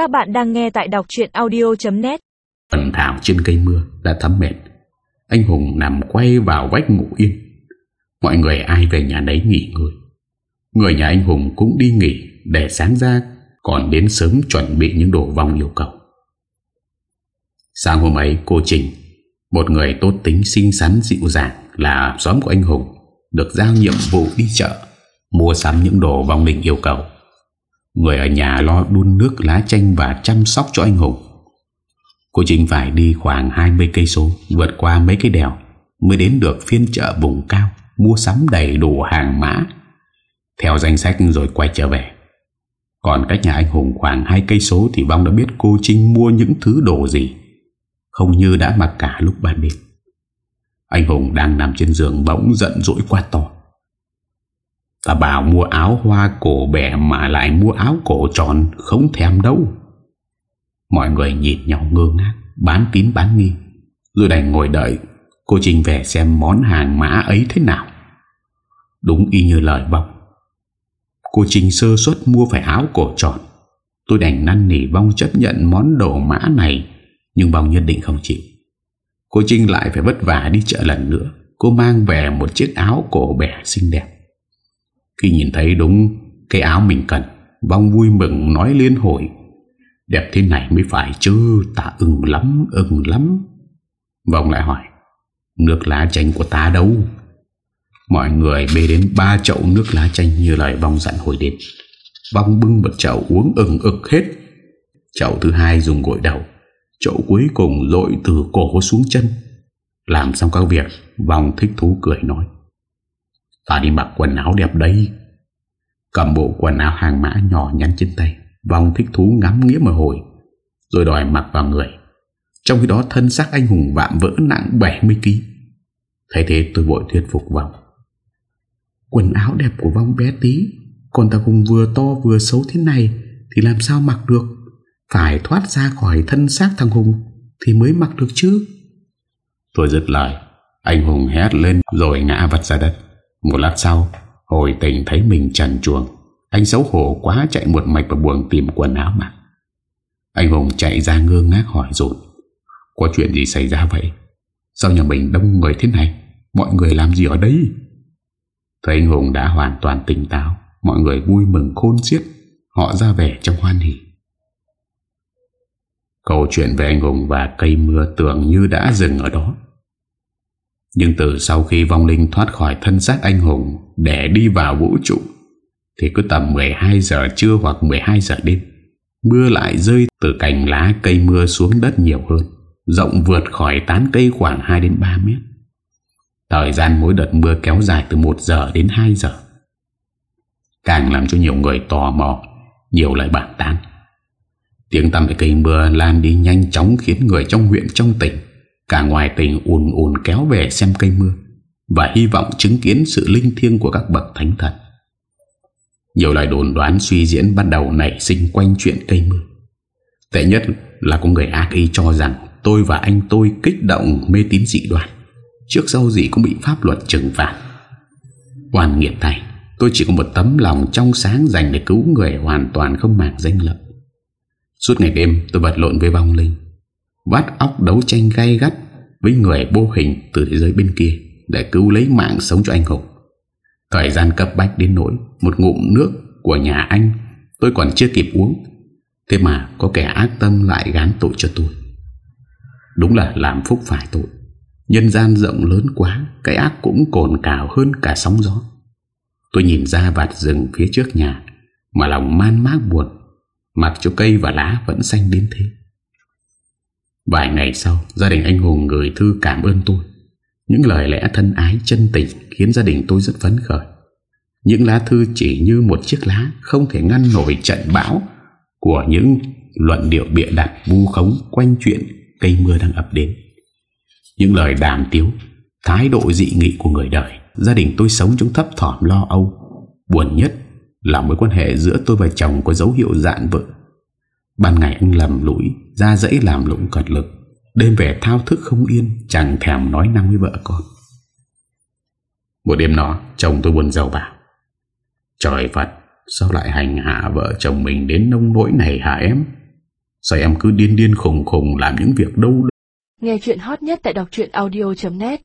Các bạn đang nghe tại đọc chuyện audio.net Tần thảo trên cây mưa đã thấm mệt. Anh Hùng nằm quay vào vách ngủ yên. Mọi người ai về nhà đấy nghỉ ngơi. Người nhà anh Hùng cũng đi nghỉ Để sáng ra, Còn đến sớm chuẩn bị những đồ vong yêu cầu. Sáng hôm ấy, cô Trình, Một người tốt tính xinh xắn dịu dàng Là xóm của anh Hùng, Được giao nhiệm vụ đi chợ, Mua sắm những đồ vong linh yêu cầu. Người ở nhà lo đun nước lá chanh Và chăm sóc cho anh Hùng. Cô trinh phải đi khoảng 20 cây số, Vượt qua mấy cái đèo, Mới đến được phiên chợ vùng cao, Mua sắm đầy đủ hàng mã. Theo danh sách rồi quay trở về. Còn cách nhà anh Hùng khoảng hai cây số Thì Vong đã biết cô Trinh mua những thứ đồ gì. Không như đã mặc cả lúc ban đêm. Anh Hùng đang nằm trên giường bỗng giận dỗi quá to. Ta bảo mua áo hoa cổ bẻ mà lại mua áo cổ tròn không thèm đâu. Mọi người nhìn nhau ngơ ngác, bán tín bán nghi. Rồi đành ngồi đợi cô Trinh về xem món hàng mã ấy thế nào. Đúng y như lời vong. Cô Trinh sơ suất mua phải áo cổ tròn. Tôi đành năn nỉ vong chấp nhận món đồ mã này, nhưng vong nhất định không chịu. Cô Trinh lại phải vất vả đi chợ lần nữa. Cô mang về một chiếc áo cổ bẻ xinh đẹp. Khi nhìn thấy đúng cái áo mình cần, Vong vui mừng nói liên hồi. Đẹp thế này mới phải chứ, Ta ưng lắm ưng lắm. Vong lại hỏi, Nước lá chanh của ta đâu? Mọi người bê đến ba chậu nước lá chanh Như lời vong dặn hồi đến. Vong bưng một chậu uống ừng ực hết. Chậu thứ hai dùng gội đầu, Chậu cuối cùng lội từ cổ xuống chân. Làm xong các việc, Vong thích thú cười nói Ta đi mặc quần áo đẹp đây Cầm bộ quần áo hàng mã nhỏ nhắn trên tay, Vòng thích thú ngắm nghĩa một hồi, Rồi đòi mặc vào người. Trong khi đó thân xác anh hùng vạm vỡ nặng 70kg Thấy thế tôi vội thuyết phục Vòng Quần áo đẹp của Vong bé tí Còn ta cùng vừa to vừa xấu thế này Thì làm sao mặc được? Phải thoát ra khỏi thân xác thằng Hùng Thì mới mặc được chứ? Tôi dứt lời, Anh Hùng hét lên rồi ngã vật ra đất một lát sau, Hồi tỉnh thấy mình trần chuồng Anh xấu hổ quá chạy một mạch vào buồng tìm quần áo mặc Anh Hùng chạy ra ngơ ngác hỏi rồi Có chuyện gì xảy ra vậy? Sao nhà mình đông người thế này? Mọi người làm gì ở đây? Thấy anh Hùng đã hoàn toàn tỉnh táo, Mọi người vui mừng khôn xiết. Họ ra vẻ trong hoan hỷ Câu chuyện về anh Hùng và cây mưa tưởng như đã dừng ở đó nhưng từ sau khi vong linh thoát khỏi thân xác anh hùng để đi vào vũ trụ, thì cứ tầm 12 giờ trưa hoặc 12 giờ đêm, mưa lại rơi từ cành lá cây mưa xuống đất nhiều hơn, rộng vượt khỏi tán cây khoảng 2 đến 3 mét. Thời gian mỗi đợt mưa kéo dài từ 1 giờ đến 2 giờ. Càng làm cho nhiều người tò mò, nhiều lời bàn tán. Tiếng tăm về cây mưa lan đi nhanh chóng khiến người trong huyện trong tỉnh Cả ngoài tỉnh ùn ùn kéo về xem cây mưa Và hy vọng chứng kiến sự linh thiêng của các bậc thánh thần. Nhiều lời đồn đoán suy diễn bắt đầu nảy sinh quanh chuyện cây mưa. Tệ nhất là có người ác ý cho rằng Tôi và anh tôi kích động mê tín dị đoan, Trước sau gì cũng bị pháp luật trừng phạt. Hoàn nghiệp này, Tôi chỉ có một tấm lòng trong sáng dành để cứu người hoàn toàn không màng danh lợi. Suốt ngày đêm tôi vật lộn với vong linh Vắt óc đấu tranh gay gắt Với người vô hình từ thế giới bên kia Để cứu lấy mạng sống cho anh Hùng. Thời gian cấp bách đến nỗi Một ngụm nước của nhà anh Tôi còn chưa kịp uống. Thế mà có kẻ ác tâm lại gán tội cho tôi. Đúng là làm phúc phải tội. Nhân gian rộng lớn quá, Cái ác cũng cồn cào hơn cả sóng gió. Tôi nhìn ra vạt rừng phía trước nhà, Mà lòng man mác buồn, Mặc cho cây và lá vẫn xanh đến thế. Vài ngày sau, Gia đình anh Hùng gửi thư cảm ơn tôi. Những lời lẽ thân ái, chân tình Khiến gia đình tôi rất phấn khởi. Những lá thư chỉ như một chiếc lá Không thể ngăn nổi trận bão Của những luận điệu bịa đặt, vu khống quanh chuyện cây mưa đang ập đến. Những lời đàm tiếu, Thái độ dị nghị của người đời, Gia đình tôi sống trong thấp thỏm lo âu. Buồn nhất là mối quan hệ giữa tôi và chồng có dấu hiệu dạn vỡ. Ban ngày anh lầm lũi Ra dãy làm lụng cật lực. Đêm về thao thức không yên Chẳng thèm nói năng với vợ con. Một đêm nọ, Chồng tôi buồn giàu bảo, Trời Phật, Sao lại hành hạ vợ chồng mình đến nông nỗi này hả em? Sao em cứ điên điên khùng khùng làm những việc đâu Nghe chuyện hot nhất tại đọc audio.net